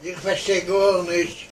E chegou neste